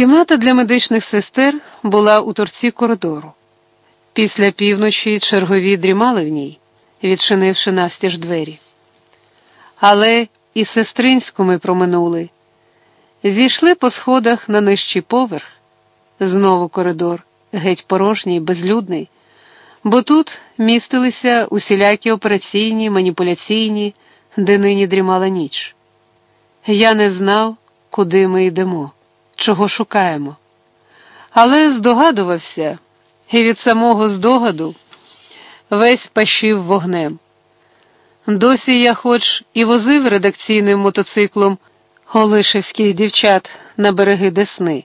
Кімната для медичних сестер була у торці коридору. Після півночі чергові дрімали в ній, відчинивши навстіж двері. Але і сестринську ми проминули. Зійшли по сходах на нижчий поверх, знову коридор, геть порожній, безлюдний, бо тут містилися усілякі операційні, маніпуляційні, де нині дрімала ніч. Я не знав, куди ми йдемо чого шукаємо. Але здогадувався, і від самого здогаду весь пащив вогнем. Досі я хоч і возив редакційним мотоциклом Олишевських дівчат на береги Десни,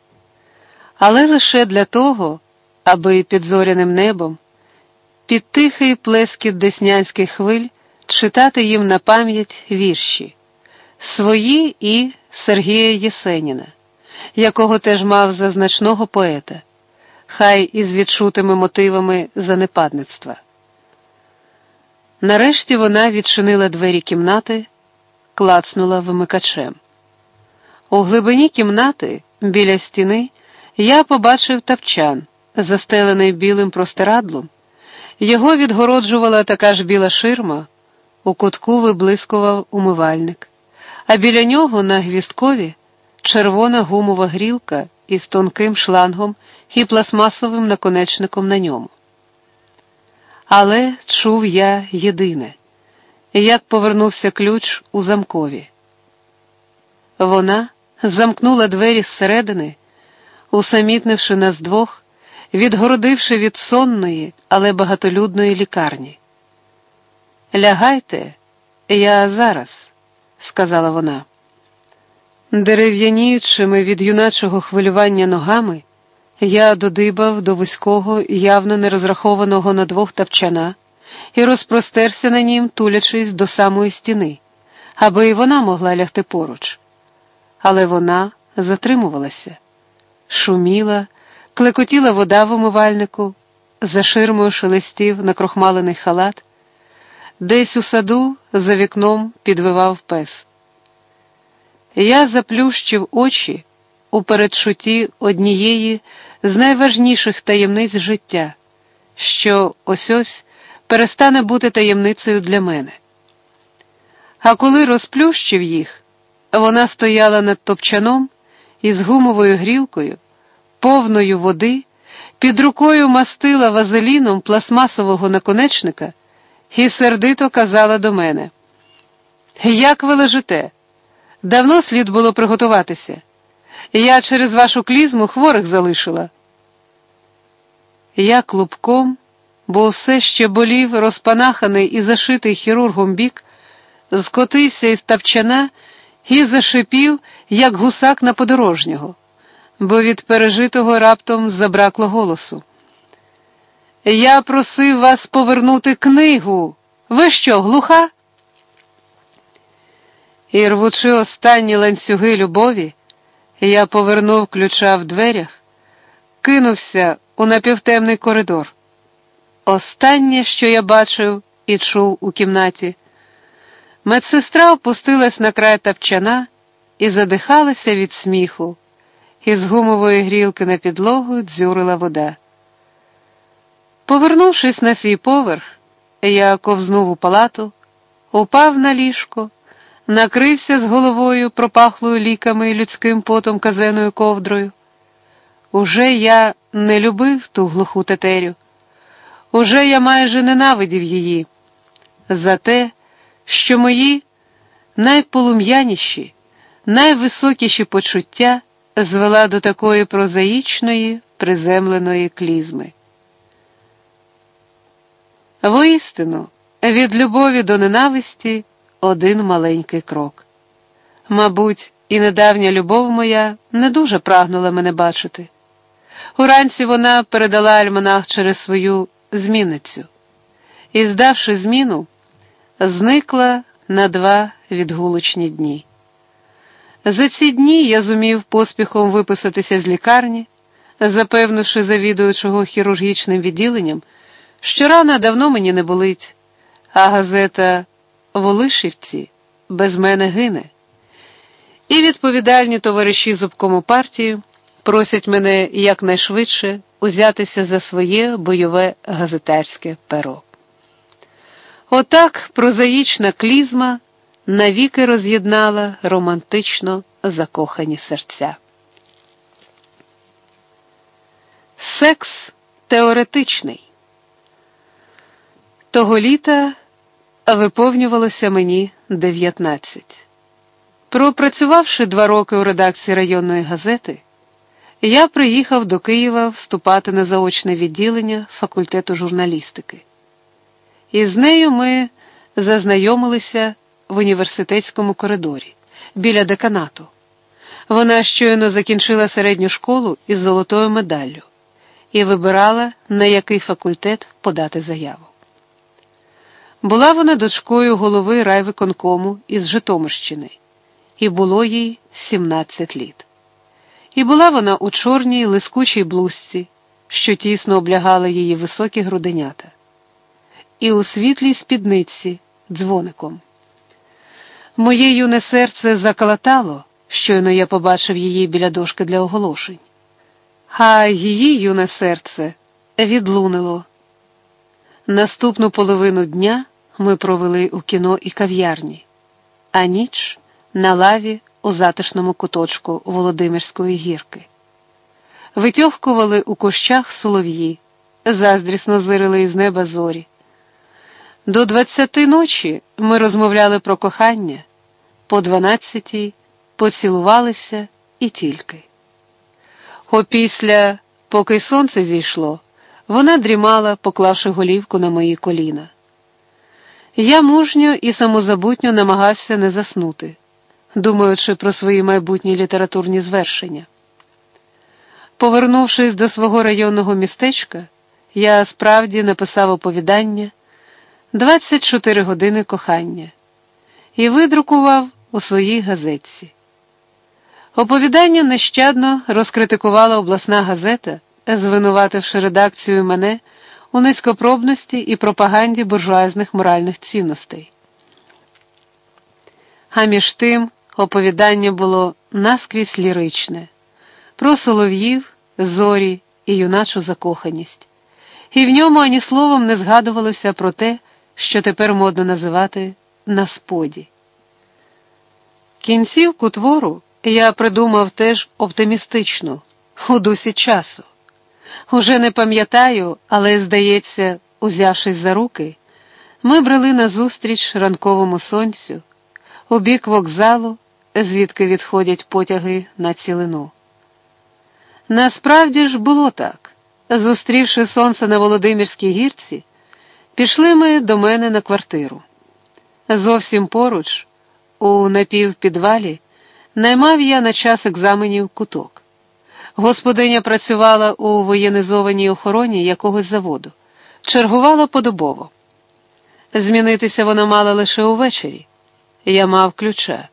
але лише для того, аби під зоряним небом, під тихий плескіт деснянських хвиль читати їм на пам'ять вірші свої і Сергія Єсеніна якого теж мав за значного поета, хай із відчутими мотивами занепадництва. Нарешті вона відчинила двері кімнати, клацнула вимикачем. У глибині кімнати, біля стіни, я побачив тапчан, застелений білим простирадлом. Його відгороджувала така ж біла ширма, у кутку виблискував умивальник, а біля нього на гвісткові червона гумова грілка із тонким шлангом і пластмасовим наконечником на ньому. Але чув я єдине, як повернувся ключ у замкові. Вона замкнула двері зсередини, усамітнивши нас двох, відгородивши від сонної, але багатолюдної лікарні. Лягайте, я зараз, сказала вона. Дерев'яніючими від юначого хвилювання ногами, я додибав до вузького, явно не розрахованого на двох тапчана і розпростерся на нім, тулячись до самої стіни, аби і вона могла лягти поруч. Але вона затримувалася, шуміла, клекотіла вода в умивальнику, за ширмою шелестів накрохмалений халат, десь у саду за вікном підвивав пес. Я заплющив очі у передчутті однієї з найважніших таємниць життя, що ось ось перестане бути таємницею для мене. А коли розплющив їх, вона стояла над топчаном із гумовою грілкою, повною води, під рукою мастила вазеліном пластмасового наконечника і сердито казала до мене: Як ви лежите? Давно слід було приготуватися. Я через вашу клізму хворих залишила. Я клубком, бо все ще болів, розпанаханий і зашитий хірургом бік, скотився із тапчана і зашипів, як гусак на подорожнього, бо від пережитого раптом забракло голосу. Я просив вас повернути книгу. Ви що, глуха? І, рвучи останні ланцюги любові, я повернув ключа в дверях, кинувся у напівтемний коридор. Останнє, що я бачив і чув у кімнаті, медсестра опустилась на край тапчана і задихалася від сміху, із гумової грілки на підлогу дзюрила вода. Повернувшись на свій поверх, я ковзнув у палату, упав на ліжко накрився з головою пропахлою ліками і людським потом казеною ковдрою. Уже я не любив ту глуху тетерю, уже я майже ненавидів її за те, що мої найполум'яніші, найвисокіші почуття звела до такої прозаїчної, приземленої клізми. Воістину, від любові до ненависті один маленький крок. Мабуть, і недавня любов моя не дуже прагнула мене бачити. Уранці вона передала альманах через свою змінницю і, здавши зміну, зникла на два відгулочні дні. За ці дні я зумів поспіхом виписатися з лікарні, запевнивши завідуючого хірургічним відділенням, що рана давно мені не болить, а газета Волишівці без мене гине. І відповідальні товариші з обкому партії просять мене якнайшвидше узятися за своє бойове газетарське перо. Отак прозаїчна клізма навіки роз'єднала романтично закохані серця. Секс теоретичний. Того літа виповнювалося мені 19. Пропрацювавши два роки у редакції районної газети, я приїхав до Києва вступати на заочне відділення факультету журналістики. І з нею ми зазнайомилися в університетському коридорі біля деканату. Вона щойно закінчила середню школу із золотою медаллю і вибирала, на який факультет подати заяву. Була вона дочкою голови райвиконкому із Житомирщини, і було їй 17 літ. І була вона у чорній лискучій блузці, що тісно облягала її високі груденята, і у світлій спідниці дзвоником. Моє юне серце заколотало, щойно я побачив її біля дошки для оголошень, а її юне серце відлунило. Наступну половину дня ми провели у кіно і кав'ярні, а ніч на лаві у затишному куточку Володимирської гірки. Витьохкували у кущах солов'ї, заздрісно зирили із неба зорі. До двадцяти ночі ми розмовляли про кохання, по дванадцятій поцілувалися і тільки. Опісля, поки сонце зійшло, вона дрімала, поклавши голівку на мої коліна. Я мужньо і самозабутньо намагався не заснути, думаючи про свої майбутні літературні звершення. Повернувшись до свого районного містечка, я справді написав оповідання 24 години кохання і видрукував у своїй газетці. Оповідання нещадно розкритикувала обласна газета, звинувативши редакцію мене у низькопробності і пропаганді буржуазних моральних цінностей. А між тим оповідання було наскрізь ліричне, про солов'їв, зорі і юначу закоханість, і в ньому ані словом не згадувалося про те, що тепер модно називати на споді. Кінцівку твору я придумав теж оптимістично, у дусі часу. Уже не пам'ятаю, але, здається, узявшись за руки, ми брели назустріч ранковому сонцю, у бік вокзалу, звідки відходять потяги на цілину. Насправді ж було так. Зустрівши сонце на Володимирській гірці, пішли ми до мене на квартиру. Зовсім поруч, у напівпідвалі, наймав я на час екзаменів куток. Господиня працювала у воєнізованій охороні якогось заводу, чергувала подобово. Змінитися вона мала лише увечері. Я мав ключа.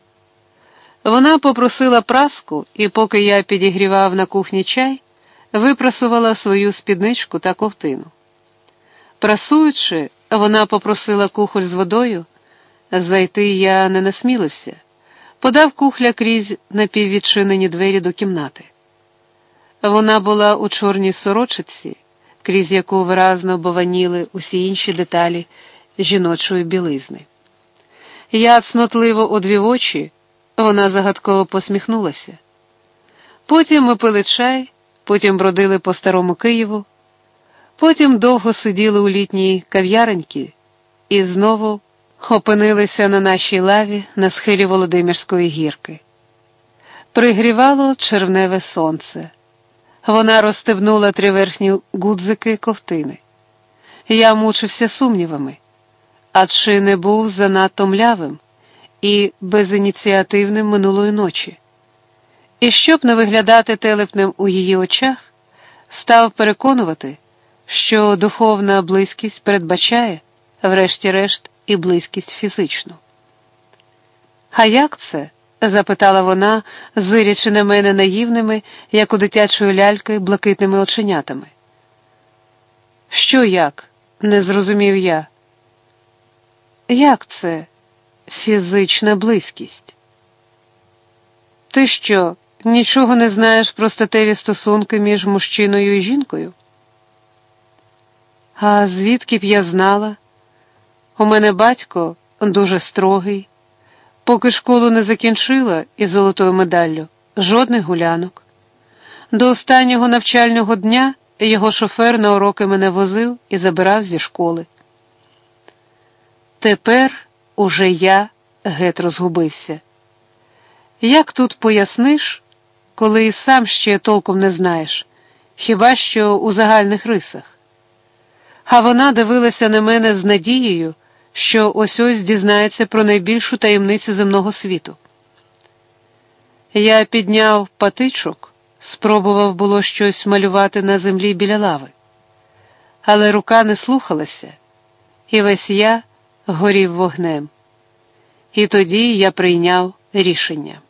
Вона попросила праску, і, поки я підігрівав на кухні чай, випрасувала свою спідничку та ковтину. Прасуючи, вона попросила кухоль з водою. Зайти я не насмілився, подав кухля крізь напіввідчинені двері до кімнати. Вона була у чорній сорочиці, крізь яку виразно бованіли усі інші деталі жіночої білизни. Я цнотливо одвів очі, вона загадково посміхнулася. Потім ми пили чай, потім бродили по старому Києву, потім довго сиділи у літній кав'яреньки і знову опинилися на нашій лаві на схилі Володимирської гірки. Пригрівало червневе сонце. Вона розстебнула три верхні гудзики ковтини. Я мучився сумнівами, а чи не був занадто млявим і безініціативним минулої ночі. І щоб не виглядати телепним у її очах, став переконувати, що духовна близькість передбачає, врешті-решт, і близькість фізичну. А як це? Запитала вона, зирячи на мене наївними, як у дитячої ляльки, блакитними оченятами. Що як? не зрозумів я. Як це фізична близькість? Ти що, нічого не знаєш про статеві стосунки між мужчиною і жінкою? А звідки б я знала? У мене батько дуже строгий, поки школу не закінчила із золотою медаллю, жодних гулянок. До останнього навчального дня його шофер на уроки мене возив і забирав зі школи. Тепер уже я гет розгубився. Як тут поясниш, коли і сам ще толком не знаєш, хіба що у загальних рисах? А вона дивилася на мене з надією, що ось ось дізнається про найбільшу таємницю земного світу. Я підняв патичок, спробував було щось малювати на землі біля лави, але рука не слухалася, і весь я горів вогнем. І тоді я прийняв рішення.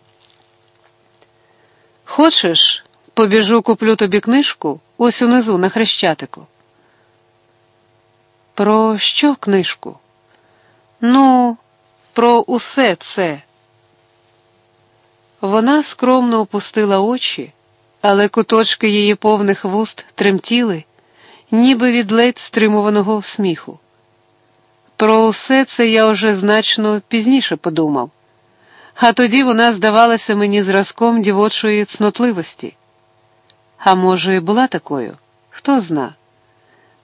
Хочеш, побіжу куплю тобі книжку ось унизу на хрещатику. Про що книжку? Ну, про усе це. Вона скромно опустила очі, але куточки її повних вуст тремтіли, ніби від ледь стримуваного сміху. Про все це я вже значно пізніше подумав, а тоді вона здавалася мені зразком дівочої цнотливості. А може, і була такою? Хто зна?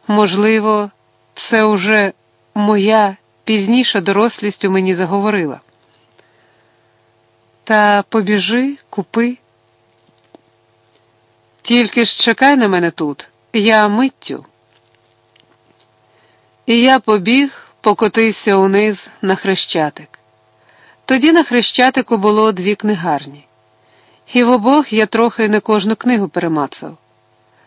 Можливо, це уже моя пізніша дорослість у мені заговорила. Та побіжи, купи. Тільки ж чекай на мене тут, я миттю. І я побіг покотився униз на хрещатик. Тоді на хрещатику було дві книгарні, і в обох я трохи не кожну книгу перемацав.